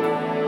Bye.